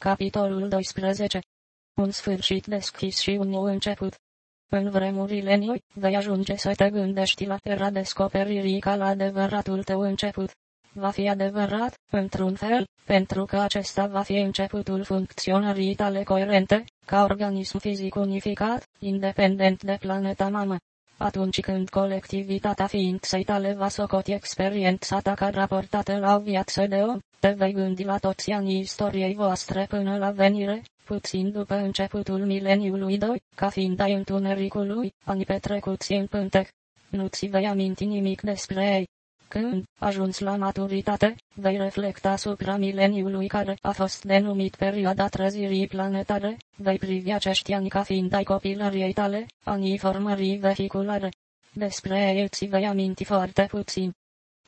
Capitolul 12 Un sfârșit deschis și un nou început. În vremurile noi, vei ajunge să te gândești la era descoperirii ca la adevăratul tău început. Va fi adevărat, într-un fel, pentru că acesta va fi începutul funcționării tale coerente, ca organism fizic unificat, independent de planeta mamă. Atunci când colectivitatea ființei tale va socoti experiența ta ca raportată la o viață de om, te vei gândi la toți anii istoriei voastre până la venire, puțin după începutul mileniului 2, ca fiind ai întunericului, ani petrecuți în pântec. Nu ți vei aminti nimic despre ei. Când, ajuns la maturitate, vei reflecta asupra mileniului care a fost denumit perioada trezirii planetare, vei privi acești ani ca fiind ai copilăriei tale, anii formării vehiculare. Despre ei îți vei aminti foarte puțin.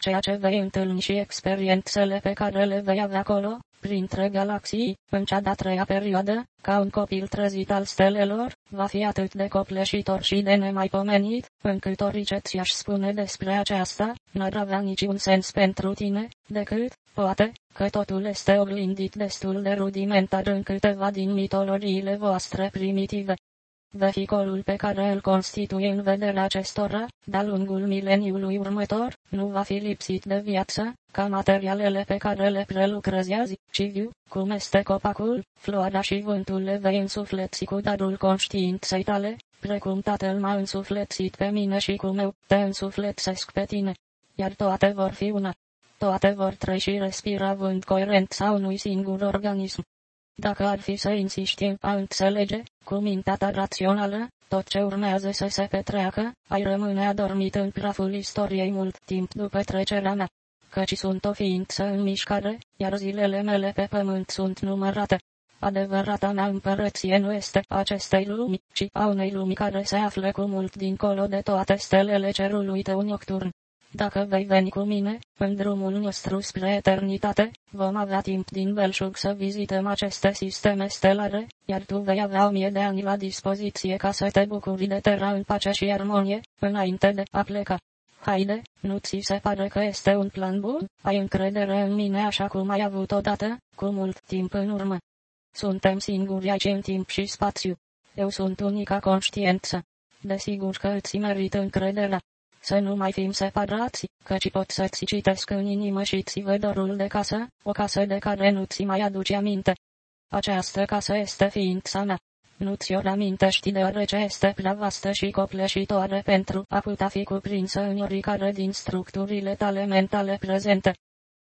Ceea ce vei întâlni și experiențele pe care le vei avea acolo, printre galaxii, în cea de-a treia perioadă, ca un copil trezit al stelelor, va fi atât de copleșitor și de nemaipomenit, încât orice ți-aș spune despre aceasta, n-ar avea niciun sens pentru tine, decât, poate, că totul este oglindit destul de rudimentar în câteva din mitologiile voastre primitive. Vehicolul pe care îl constituie în vederea acestora, de-a lungul mileniului următor, nu va fi lipsit de viață, ca materialele pe care le prelucrezi azi, ci viu, cum este copacul, floarea și vântul le vei însufleți cu darul conștiinței tale, precum tatăl m-a însuflețit pe mine și cum eu te însuflețesc pe tine. Iar toate vor fi una. Toate vor trăi și respira vânt coerent sau unui singur organism. Dacă ar fi să insiști în a înțelege, cu mintea ta rațională, tot ce urmează să se petreacă, ai rămâne adormit în praful istoriei mult timp după trecerea mea. Căci sunt o ființă în mișcare, iar zilele mele pe pământ sunt numărate. Adevărata mea împărăție nu este acestei lumi, ci a unei lumi care se află cu mult dincolo de toate stelele cerului tău nocturn. Dacă vei veni cu mine, în drumul nostru spre eternitate, vom avea timp din belșug să vizităm aceste sisteme stelare, iar tu vei avea o mie de ani la dispoziție ca să te bucuri de terra în pace și armonie, înainte de a pleca. Haide, nu ți se pare că este un plan bun? Ai încredere în mine așa cum ai avut odată, cu mult timp în urmă. Suntem singuri aici în timp și spațiu. Eu sunt unica conștiență. Desigur că îți merit încrederea să nu mai fim separați, căci pot să-ți citesc în inimă și ți văd dorul de casă, o casă de care nu ți mai aduce aminte. Această casă este ființa mea. Nu ți-o amintești deoarece este prea vastă și copleșitoare pentru a putea fi cuprinsă în oricare din structurile tale mentale prezente.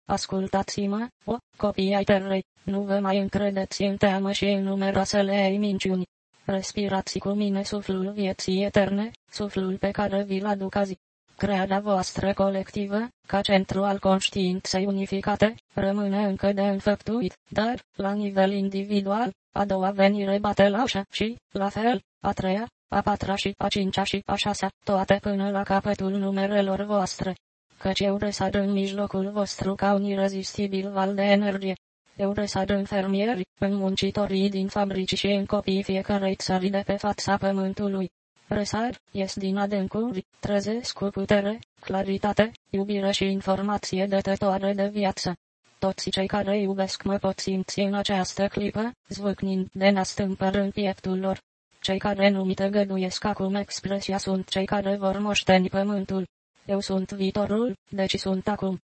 Ascultați-mă, o, copii ai terrei, nu vă mai încredeți în teamă și în numeroasele ei minciuni. Respirați cu mine suflul vieții eterne, suflul pe care vi-l aduc azi crearea voastră colectivă, ca centru al conștiinței unificate, rămâne încă de înfăptuit, dar, la nivel individual, a doua venire bate la ușă și, la fel, a treia, a patra și a cincea și a șasea, toate până la capătul numerelor voastre. Căci eu răsar în mijlocul vostru ca un irezistibil val de energie. Eu răsar în fermieri, în muncitorii din fabrici și în copiii fiecarei țări de pe fața pământului. Răsar, ies din adâncuri, trezesc cu putere, claritate, iubire și informație dătătoare de viață. Toți cei care iubesc mă pot simți în această clipă, zvâcnind de nastâmpăr în pieptul lor. Cei care nu mi tăgăduiesc acum expresia sunt cei care vor moșteni pământul. Eu sunt viitorul, deci sunt acum.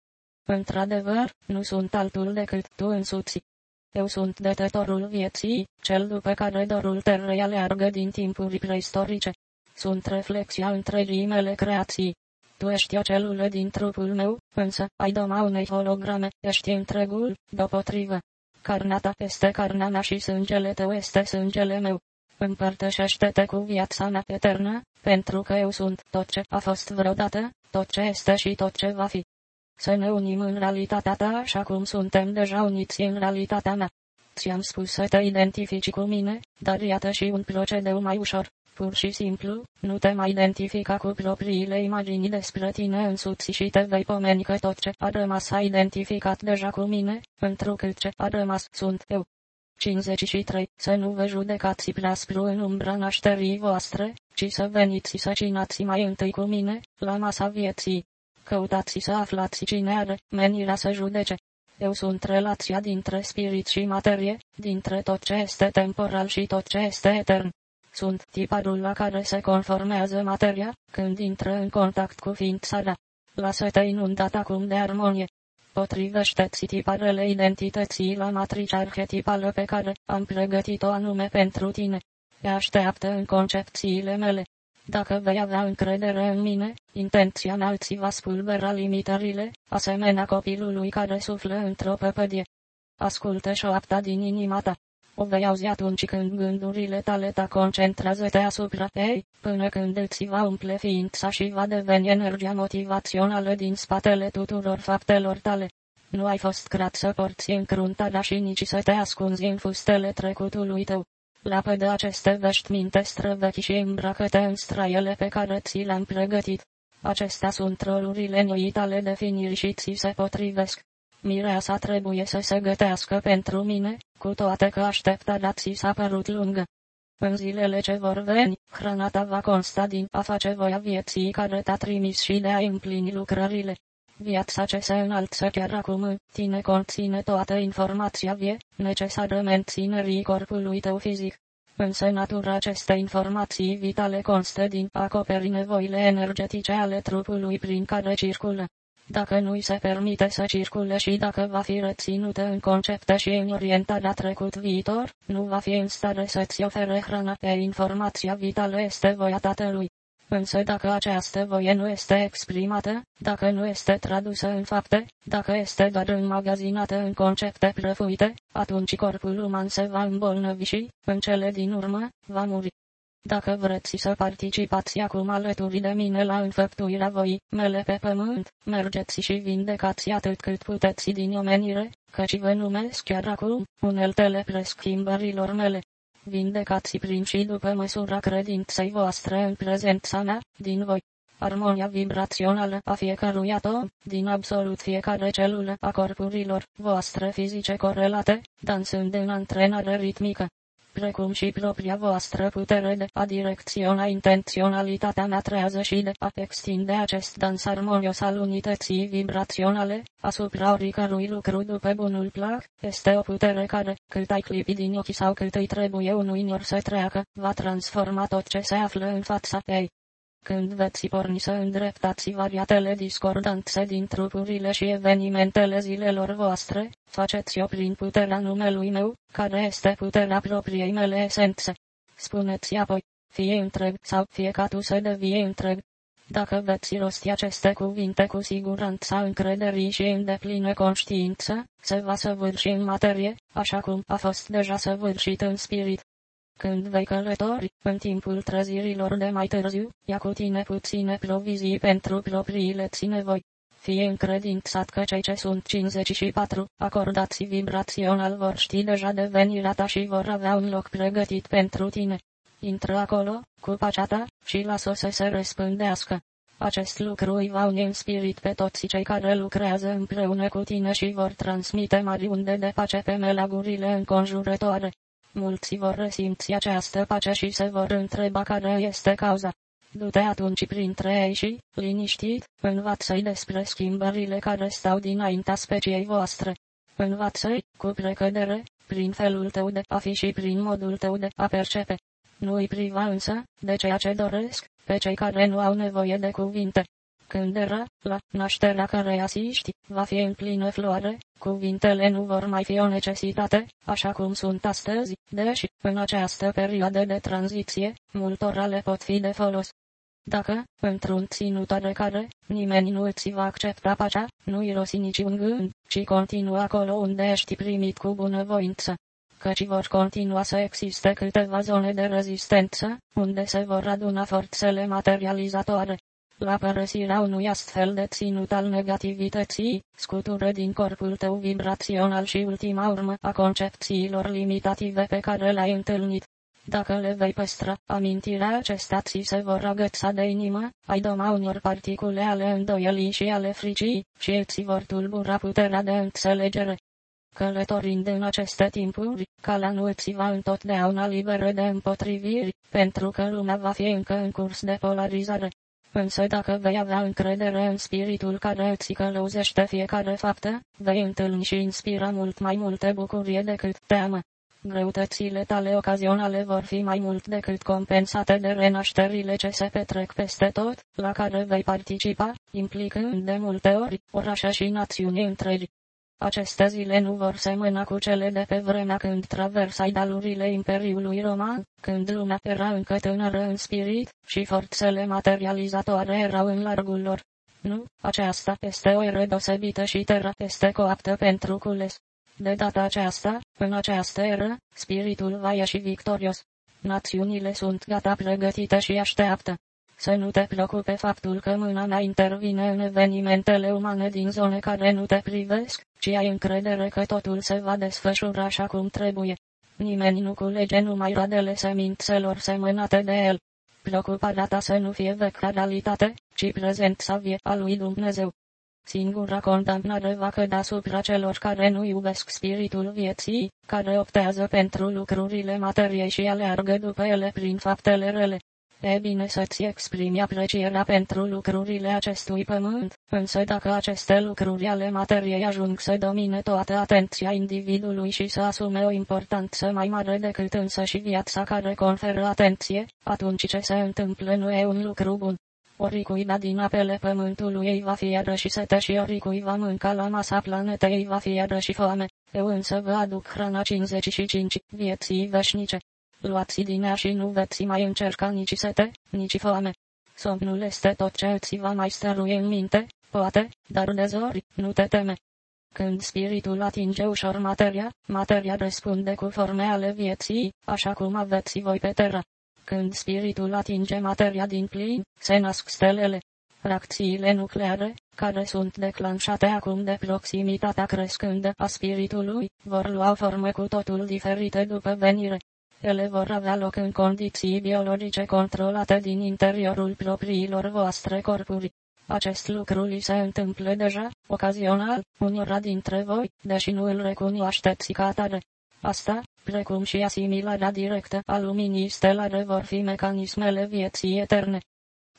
Într-adevăr, nu sunt altul decât tu însuți. Eu sunt dătătorul vieții, cel după care dorul terrei aleargă din timpuri preistorice. Sunt reflexia întregii mele creații. Tu ești o celulă din trupul meu, însă ai doma unei holograme, ești întregul, deopotrivă. Carnea ta este carnea mea și sângele tău este sângele meu. Împărtășește-te cu viața mea eternă, pentru că eu sunt tot ce a fost vreodată, tot ce este și tot ce va fi. Să ne unim în realitatea ta așa cum suntem deja uniți în realitatea mea. Ți-am spus să te identifici cu mine, dar iată și un procedeu mai ușor. Pur și simplu, nu te mai identifica cu propriile imagini despre tine însuți și te vei pomeni că tot ce a rămas a identificat deja cu mine, întrucât ce a rămas sunt eu. 53. Să nu vă judecați prea spru în umbra nașterii voastre, ci să veniți să cinați mai întâi cu mine, la masa vieții. Căutați să aflați cine are menirea să judece. Eu sunt relația dintre spirit și materie, dintre tot ce este temporal și tot ce este etern. Sunt tiparul la care se conformează materia, când intră în contact cu ființarea. Lasă-te inundat acum de armonie. Potrivește-ți tiparele identității la matricea arhetipală pe care am pregătit-o anume pentru tine. Te așteaptă în concepțiile mele. Dacă vei avea încredere în mine, intenția mea ți va spulbera limitările, asemenea copilului care suflă într-o păpădie. Ascultă șoapta din inima ta. O vei auzi atunci când gândurile tale ta concentrează-te asupra ei, până când îți va umple ființa și va deveni energia motivațională din spatele tuturor faptelor tale. Nu ai fost creat să porți încruntarea și nici să te ascunzi în fustele trecutului tău. Lapă aceste veștiminte străvechi și îmbracă-te în straiele pe care ți le-am pregătit. Acestea sunt rolurile noi tale definiri și ți se potrivesc. Mireasa trebuie să se gătească pentru mine, cu toate că așteptarea ți s-a părut lungă. În zilele ce vor veni, hrana ta va consta din a face voia vieții care te-a trimis și de a împlini lucrările. Viața ce se înalță chiar acum în tine conține toată informația vie, necesară menținerii corpului tău fizic. Însă natura acestei informații vitale constă din acoperi nevoile energetice ale trupului prin care circulă. Dacă nu-i se permite să circule și dacă va fi reținută în concepte și în orientarea trecut-viitor, nu va fi în stare să-ți ofere hrana pe informația vitală este voia tatălui. Însă dacă această voie nu este exprimată, dacă nu este tradusă în fapte, dacă este doar înmagazinată în concepte prăfuite, atunci corpul uman se va îmbolnăvi și, în cele din urmă, va muri. Dacă vreți să participați acum alături de mine la înfăptuirea voi mele pe pământ, mergeți și vindecați atât cât puteți din omenire, căci vă numesc chiar acum uneltele preschimbărilor mele vindecați prin și după măsura credinței voastre în prezența mea, din voi. Armonia vibrațională a fiecărui atom, din absolut fiecare celulă a corpurilor voastre fizice corelate, dansând în antrenare ritmică precum și propria voastră putere de a direcționa intenționalitatea mea trează și de a extinde acest dans armonios al unității vibraționale, asupra oricărui lucru după bunul plac, este o putere care, cât ai clipi din ochi sau cât îi trebuie unui nor să treacă, va transforma tot ce se află în fața ei. Când veți porni să îndreptați variatele discordanțe din trupurile și evenimentele zilelor voastre, faceți-o prin puterea numelui meu, care este puterea propriei mele esențe. Spuneți apoi, fie întreg sau fie ca tu să devie întreg. Dacă veți rosti aceste cuvinte cu siguranța încrederii și în deplină conștiință, se va săvârși în materie, așa cum a fost deja săvârșit în spirit. Când vei călători, în timpul trezirilor de mai târziu, ia cu tine puține provizii pentru propriile ține voi. Fie încredințat că cei ce sunt 54, acordați vibrațional vor ști deja de venirea ta și vor avea un loc pregătit pentru tine. Intră acolo, cu pacea ta, și lasă să se răspândească. Acest lucru îi va uni în spirit pe toți cei care lucrează împreună cu tine și vor transmite mari unde de pace pe melagurile înconjurătoare. Mulți vor resimți această pace și se vor întreba care este cauza. Du-te atunci printre ei și, liniștit, învață-i despre schimbările care stau dinaintea speciei voastre. Învață-i, cu precădere, prin felul tău de a fi și prin modul tău de a percepe. Nu-i priva însă, de ceea ce doresc, pe cei care nu au nevoie de cuvinte. Când era, la nașterea care asiști, va fi în plină floare, cuvintele nu vor mai fi o necesitate, așa cum sunt astăzi, deși, în această perioadă de tranziție, multora le pot fi de folos. Dacă, într-un ținut care, nimeni nu îți va accepta pacea, nu irosi niciun gând, ci continua acolo unde ești primit cu bunăvoință căci vor continua să existe câteva zone de rezistență, unde se vor aduna forțele materializatoare. La părăsirea unui astfel de ținut al negativității, scutură din corpul tău vibrațional și ultima urmă a concepțiilor limitative pe care le-ai întâlnit. Dacă le vei păstra, amintirea acestea ți se vor agăța de inimă, ai doma unor particule ale îndoielii și ale fricii, și îți vor tulbura puterea de înțelegere. Călătorind în aceste timpuri, calea nu îți va întotdeauna liberă de împotriviri, pentru că lumea va fi încă în curs de polarizare. Însă dacă vei avea încredere în spiritul care îți călăuzește fiecare faptă, vei întâlni și inspira mult mai multe bucurie decât teamă. Greutățile tale ocazionale vor fi mai mult decât compensate de renașterile ce se petrec peste tot, la care vei participa, implicând de multe ori orașe și națiuni întregi. Aceste zile nu vor semăna cu cele de pe vremea când traversai dalurile Imperiului Roman, când lumea era încă tânără în spirit, și forțele materializatoare erau în largul lor. Nu, aceasta este o eră deosebită și terra este coaptă pentru cules. De data aceasta, în această eră, spiritul va ieși victorios. Națiunile sunt gata pregătite și așteaptă. Să nu te preocupe faptul că mâna mea intervine în evenimentele umane din zone care nu te privesc, ci ai încredere că totul se va desfășura așa cum trebuie. Nimeni nu culege numai radele semințelor semănate de el. Preocuparea ta să nu fie vechea realitate, ci prezent savie al lui Dumnezeu. Singura condamnare va cădea asupra celor care nu iubesc spiritul vieții, care optează pentru lucrurile materiei și aleargă după ele prin faptele rele. E bine să-ți exprimi aprecierea pentru lucrurile acestui pământ, însă dacă aceste lucruri ale materiei ajung să domine toată atenția individului și să asume o importanță mai mare decât însă și viața care conferă atenție, atunci ce se întâmplă nu e un lucru bun. Oricui da din apele pământului ei va fi iară și sete și oricui va mânca la masa planetei ei va fi iară și foame. Eu însă vă aduc hrana 55, vieții veșnice. Luați din ea și nu veți mai încerca nici sete, nici foame. Somnul este tot ce ți va mai stărui în minte, poate, dar de zori, nu te teme. Când spiritul atinge ușor materia, materia răspunde cu forme ale vieții, așa cum aveți voi pe terra. Când spiritul atinge materia din plin, se nasc stelele. Reacțiile nucleare, care sunt declanșate acum de proximitatea crescândă a spiritului, vor lua forme cu totul diferite după venire. Ele vor avea loc în condiții biologice controlate din interiorul propriilor voastre corpuri. Acest lucru li se întâmplă deja, ocazional, unora dintre voi, deși nu îl recunoașteți ca atare. Asta, precum și asimilarea directă a luminii stelare vor fi mecanismele vieții eterne.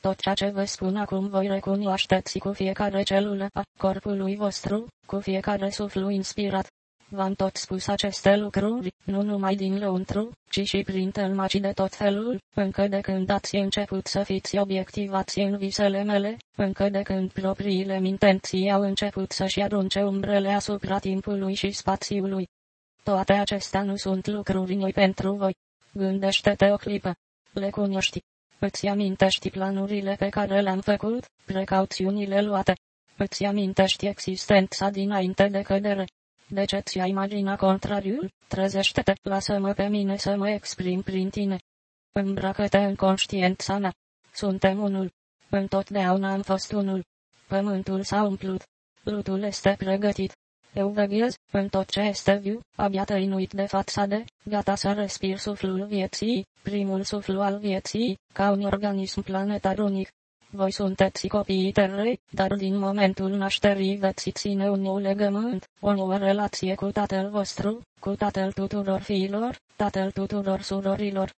Tot ceea ce vă spun acum voi recunoașteți cu fiecare celulă a corpului vostru, cu fiecare suflu inspirat. V-am tot spus aceste lucruri, nu numai din lăuntru, ci și prin tălmaci de tot felul, încă de când ați început să fiți obiectivați în visele mele, încă de când propriile intenții au început să-și arunce umbrele asupra timpului și spațiului. Toate acestea nu sunt lucruri noi pentru voi. Gândește-te o clipă. Le cunoști. Îți amintești planurile pe care le-am făcut, precauțiunile luate. Îți amintești existența dinainte de cădere. De ce ți-ai imagina contrariul? Trezește-te, lasă-mă pe mine să mă exprim prin tine. Îmbracă-te în conștiența mea. Suntem unul. Întotdeauna am fost unul. Pământul s-a umplut. Lutul este pregătit. Eu veghez, în tot ce este viu, abia tăinuit de fațade, gata să respir suflul vieții, primul suflu al vieții, ca un organism planetar unic. Voi sunteți copiii terrei, dar din momentul nașterii veți ține un nou legământ, o nouă relație cu tatăl vostru, cu tatăl tuturor fiilor, tatăl tuturor surorilor.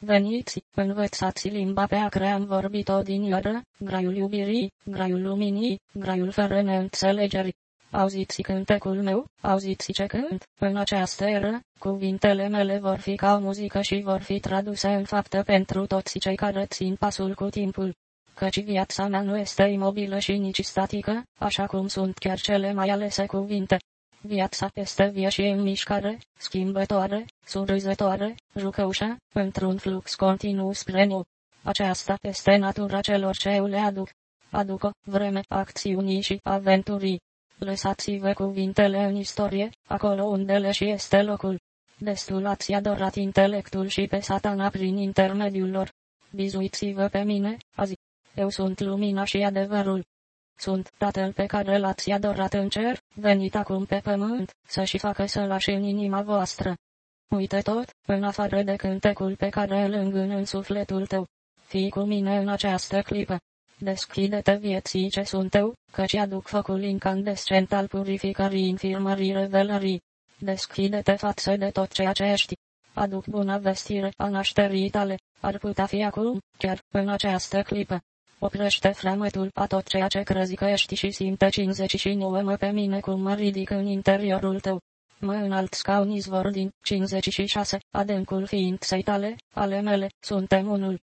Veniți, învățați limba pe care am vorbit-o din iară, graiul iubirii, graiul luminii, graiul fără neînțelegeri. Auziți cântecul meu, auziți ce cânt, în această eră, cuvintele mele vor fi ca o muzică și vor fi traduse în faptă pentru toți cei care țin pasul cu timpul. Căci viața mea nu este imobilă și nici statică, așa cum sunt chiar cele mai alese cuvinte. Viața este vie și în mișcare, schimbătoare, surâzătoare, jucăușă, într-un flux continuu spre nou. Aceasta este natura celor ce eu le aduc. Aduc o vreme acțiunii și aventurii. Lăsați-vă cuvintele în istorie, acolo unde le și este locul. Destul ați adorat intelectul și pe satana prin intermediul lor. Bizuiți-vă pe mine, azi. Eu sunt lumina și adevărul. Sunt Tatăl pe care l-ați adorat în cer, venit acum pe pământ, să și facă să lași în inima voastră. Uite tot, în afară de cântecul pe care îl îngân în sufletul tău. Fii cu mine în această clipă. Deschide-te vieții ce sunt eu, căci aduc focul incandescent al purificării infirmării revelării. Deschide-te față de tot ceea ce ești. Aduc bună vestire a nașterii tale, ar putea fi acum, chiar în această clipă. Oprește fremetul a tot ceea ce crezi că ești și simte 59 mă pe mine cum mă ridic în interiorul tău. Mă înalt ca un izvor din 56, adâncul ființei tale, ale mele, suntem unul.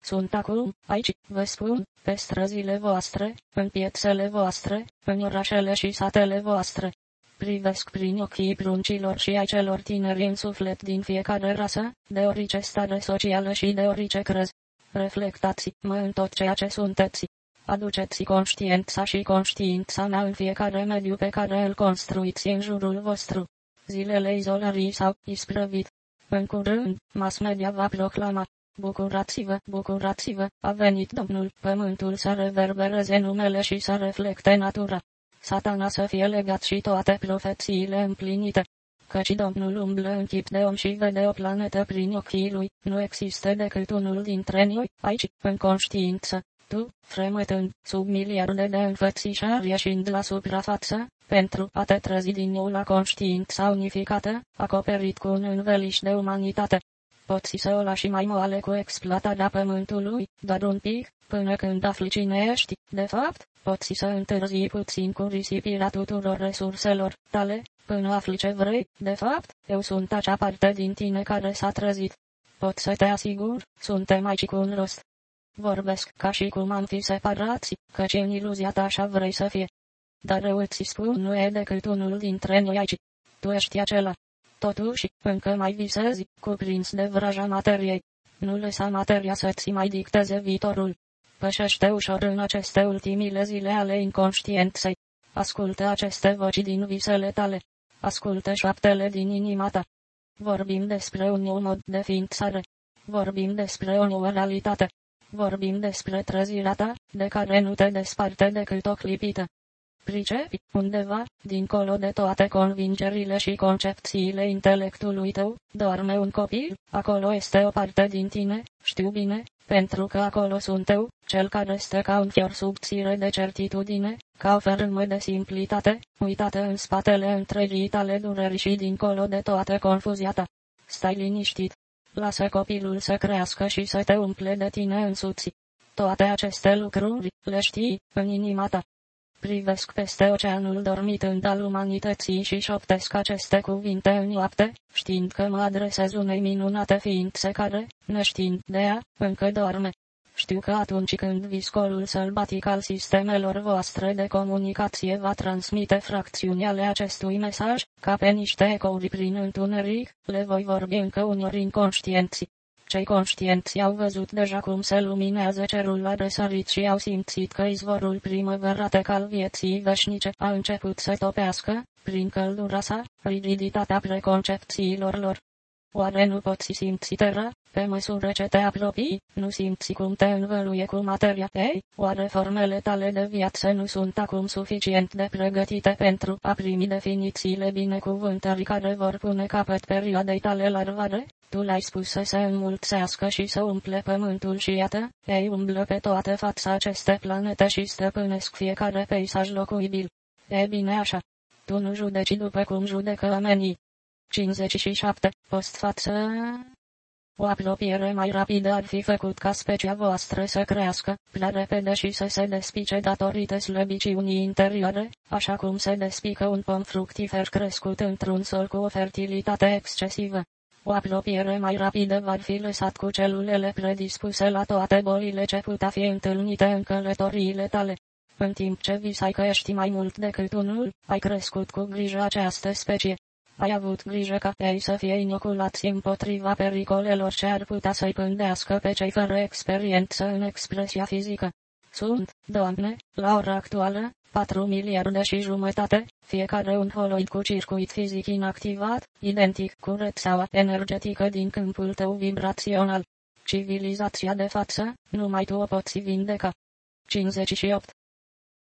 Sunt acum, aici, vă spun, pe străzile voastre, în piețele voastre, în orașele și satele voastre. Privesc prin ochii pruncilor și ai celor tineri în suflet din fiecare rasă, de orice stare socială și de orice crez. Reflectați-mă în tot ceea ce sunteți. Aduceți conștiința și conștiința mea în fiecare mediu pe care îl construiți în jurul vostru. Zilele izolării s-au isprăvit. În curând, mass media va proclama. Bucurați-vă, bucurați-vă, a venit Domnul, pământul să reverbereze numele și să reflecte natura. Satana să fie legat și toate profețiile împlinite. Căci Domnul umblă în chip de om și vede o planetă prin ochii lui, nu există decât unul dintre noi, aici, în conștiință. Tu, fremătând, sub miliarde de înfățișări ieșind la suprafață, pentru a te trezi din nou la conștiința unificată, acoperit cu un înveliș de umanitate. Poți să o lași mai moale cu exploatarea pământului, dar un pic, până când afli cine ești, de fapt, poți să întârzi puțin cu risipirea tuturor resurselor tale, până afli ce vrei, de fapt, eu sunt acea parte din tine care s-a trezit. Pot să te asigur, suntem aici cu un rost. Vorbesc ca și cum am fi separați, căci în iluzia ta așa vrei să fie. Dar eu îți spun nu e decât unul dintre noi aici. Tu ești acela. Totuși, încă mai visezi, cuprins de vraja materiei. Nu lăsa materia să-ți mai dicteze viitorul. Pășește ușor în aceste ultimile zile ale inconștienței. Ascultă aceste voci din visele tale. Ascultă șoaptele din inima ta. Vorbim despre un nou mod de ființare. Vorbim despre o nouă realitate. Vorbim despre trezirea ta, de care nu te desparte decât o clipită. Pricepi, undeva, dincolo de toate convingerile și concepțiile intelectului tău, doarme un copil, acolo este o parte din tine, știu bine, pentru că acolo sunt eu, cel care stă ca un fior subțire de certitudine, ca o fermă de simplitate, uitată în spatele întregii tale dureri și dincolo de toată confuzia ta. Stai liniștit. Lasă copilul să crească și să te umple de tine însuți. Toate aceste lucruri, le știi, în inima ta. Privesc peste oceanul dormitând al umanității și șoptesc aceste cuvinte în noapte, știind că mă adresez unei minunate ființe care, neștiind de ea, încă doarme. Știu că atunci când viscolul sălbatic al sistemelor voastre de comunicație va transmite fracțiuni ale acestui mesaj, ca pe niște ecouri prin întuneric, le voi vorbi încă unori inconștienți. Cei conștienți au văzut deja cum se luminează cerul la răsărit și au simțit că izvorul primăveratec al vieții veșnice a început să topească, prin căldura sa, rigiditatea preconcepțiilor lor. Oare nu poți simți terra, pe măsură ce te apropii, nu simți cum te învăluie cu materia ei? Oare formele tale de viață nu sunt acum suficient de pregătite pentru a primi definițiile binecuvântării care vor pune capăt perioadei tale larvare? Tu l-ai spus să se înmulțească și să umple pământul și iată, ei umblă pe toată fața aceste planete și stăpânesc fiecare peisaj locuibil. E bine așa. Tu nu judeci după cum judecă oamenii. 57. Post față... O apropiere mai rapidă ar fi făcut ca specia voastră să crească, prea repede și să se despice datorită slăbiciunii interioare, așa cum se despică un pom fructifer crescut într-un sol cu o fertilitate excesivă. O apropiere mai rapidă va fi lăsat cu celulele predispuse la toate bolile ce putea fi întâlnite în călătoriile tale. În timp ce visai că ești mai mult decât unul, ai crescut cu grijă această specie. Ai avut grijă ca ei să fie inoculați împotriva pericolelor ce ar putea să-i pândească pe cei fără experiență în expresia fizică. Sunt, Doamne, la ora actuală, 4 miliarde și jumătate, fiecare un holoid cu circuit fizic inactivat, identic cu rețeaua energetică din câmpul tău vibrațional. Civilizația de față, numai tu o poți vindeca. 58.